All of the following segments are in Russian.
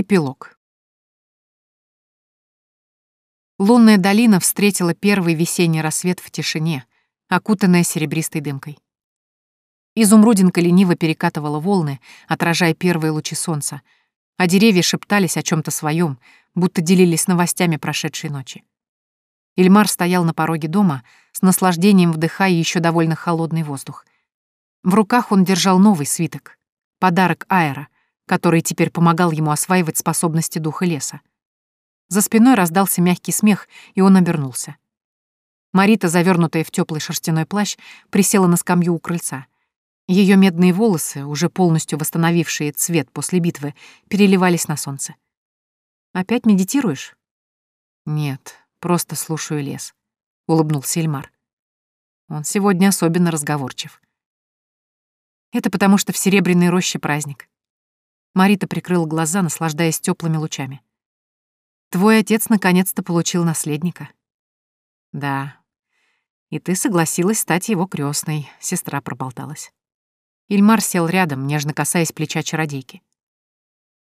Эпилог. Лунная долина встретила первый весенний рассвет в тишине, окутанная серебристой дымкой. Изумрудинка лениво перекатывала волны, отражая первые лучи солнца, а деревья шептались о чем то своем, будто делились новостями прошедшей ночи. Ильмар стоял на пороге дома, с наслаждением вдыхая еще довольно холодный воздух. В руках он держал новый свиток — подарок Аэра — который теперь помогал ему осваивать способности духа леса. За спиной раздался мягкий смех, и он обернулся. Марита, завернутая в теплый шерстяной плащ, присела на скамью у крыльца. Ее медные волосы, уже полностью восстановившие цвет после битвы, переливались на солнце. «Опять медитируешь?» «Нет, просто слушаю лес», — улыбнулся Эльмар. Он сегодня особенно разговорчив. Это потому, что в Серебряной роще праздник. Марита прикрыла глаза, наслаждаясь теплыми лучами. «Твой отец наконец-то получил наследника». «Да. И ты согласилась стать его крестной, сестра проболталась. Ильмар сел рядом, нежно касаясь плеча чародейки.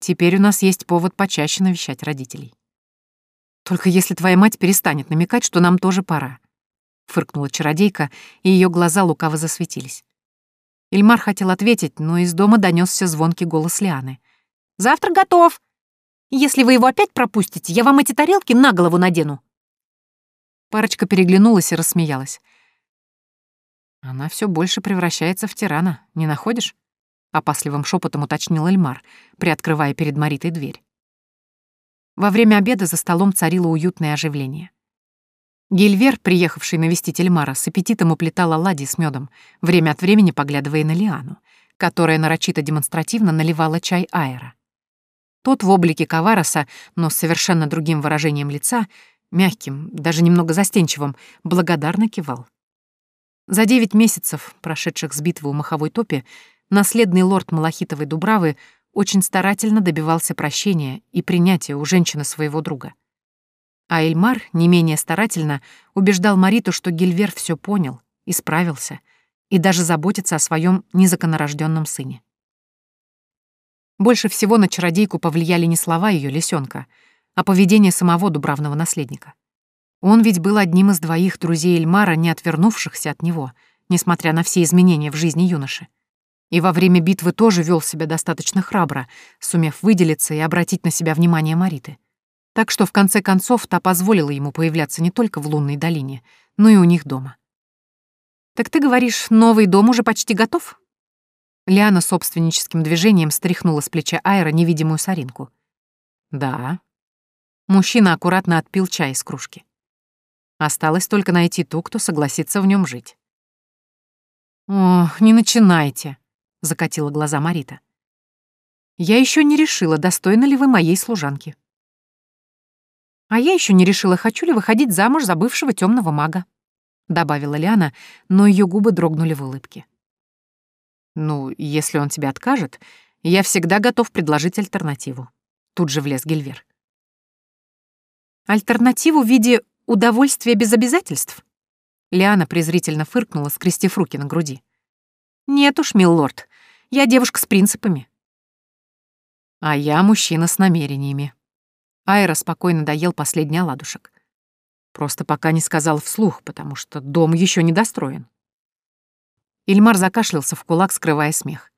«Теперь у нас есть повод почаще навещать родителей». «Только если твоя мать перестанет намекать, что нам тоже пора», — фыркнула чародейка, и ее глаза лукаво засветились. Ильмар хотел ответить, но из дома донесся звонкий голос Лианы. «Завтрак готов! Если вы его опять пропустите, я вам эти тарелки на голову надену!» Парочка переглянулась и рассмеялась. «Она все больше превращается в тирана, не находишь?» — опасливым шепотом уточнил Эльмар, приоткрывая перед Маритой дверь. Во время обеда за столом царило уютное оживление. Гильвер, приехавший навестить Эльмара, с аппетитом уплетал оладьи с медом, время от времени поглядывая на Лиану, которая нарочито демонстративно наливала чай Айра. Тот в облике Кавароса, но с совершенно другим выражением лица, мягким, даже немного застенчивым, благодарно кивал. За девять месяцев, прошедших с битвы у Маховой топи, наследный лорд Малахитовой Дубравы очень старательно добивался прощения и принятия у женщины своего друга — а Эльмар не менее старательно убеждал Мариту, что Гильвер все понял, исправился и даже заботится о своем незаконнорожденном сыне. Больше всего на чародейку повлияли не слова ее лисенка, а поведение самого дубравного наследника. Он ведь был одним из двоих друзей Эльмара, не отвернувшихся от него, несмотря на все изменения в жизни юноши. И во время битвы тоже вел себя достаточно храбро, сумев выделиться и обратить на себя внимание Мариты. Так что в конце концов та позволила ему появляться не только в лунной долине, но и у них дома. «Так ты говоришь, новый дом уже почти готов?» Лиана собственническим движением стряхнула с плеча Айра невидимую соринку. «Да». Мужчина аккуратно отпил чай из кружки. Осталось только найти ту, кто согласится в нем жить. «О, не начинайте», — закатила глаза Марита. «Я еще не решила, достойны ли вы моей служанки». А я еще не решила, хочу ли выходить замуж за бывшего темного мага», — добавила Лиана, но ее губы дрогнули в улыбке. «Ну, если он тебе откажет, я всегда готов предложить альтернативу», — тут же влез Гильвер. «Альтернативу в виде удовольствия без обязательств?» Лиана презрительно фыркнула, скрестив руки на груди. «Нет уж, милорд, я девушка с принципами». «А я мужчина с намерениями», Айра спокойно доел последний оладушек. Просто пока не сказал вслух, потому что дом еще не достроен. Ильмар закашлялся в кулак, скрывая смех.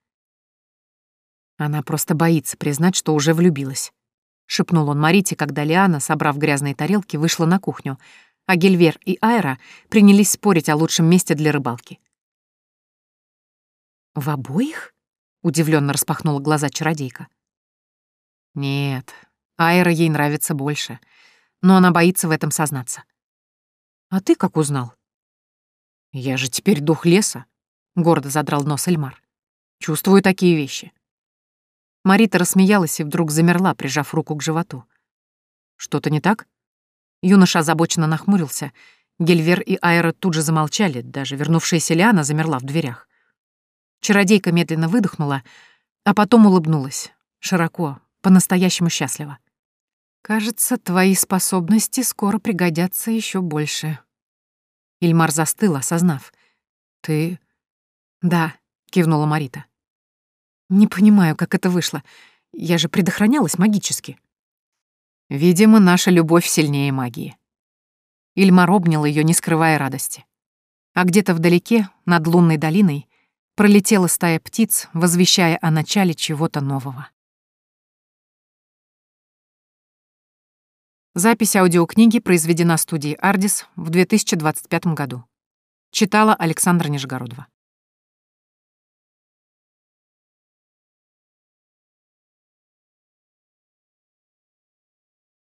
Она просто боится признать, что уже влюбилась. Шепнул он Марите, когда Лиана, собрав грязные тарелки, вышла на кухню, а Гельвер и Айра принялись спорить о лучшем месте для рыбалки. «В обоих?» — удивленно распахнула глаза чародейка. «Нет, Айра ей нравится больше, но она боится в этом сознаться. «А ты как узнал?» «Я же теперь дух леса», — гордо задрал нос Эльмар. «Чувствую такие вещи». Марита рассмеялась и вдруг замерла, прижав руку к животу. «Что-то не так?» Юноша озабоченно нахмурился. Гельвер и Айра тут же замолчали, даже вернувшаяся Лиана замерла в дверях. Чародейка медленно выдохнула, а потом улыбнулась, широко, по-настоящему счастливо. Кажется, твои способности скоро пригодятся еще больше. Ильмар застыл, осознав. Ты... Да, кивнула Марита. Не понимаю, как это вышло. Я же предохранялась магически. Видимо, наша любовь сильнее магии. Ильмар обнял ее, не скрывая радости. А где-то вдалеке, над лунной долиной, пролетела стая птиц, возвещая о начале чего-то нового. Запись аудиокниги произведена студией «Ардис» в 2025 году. Читала Александра Нижегородова.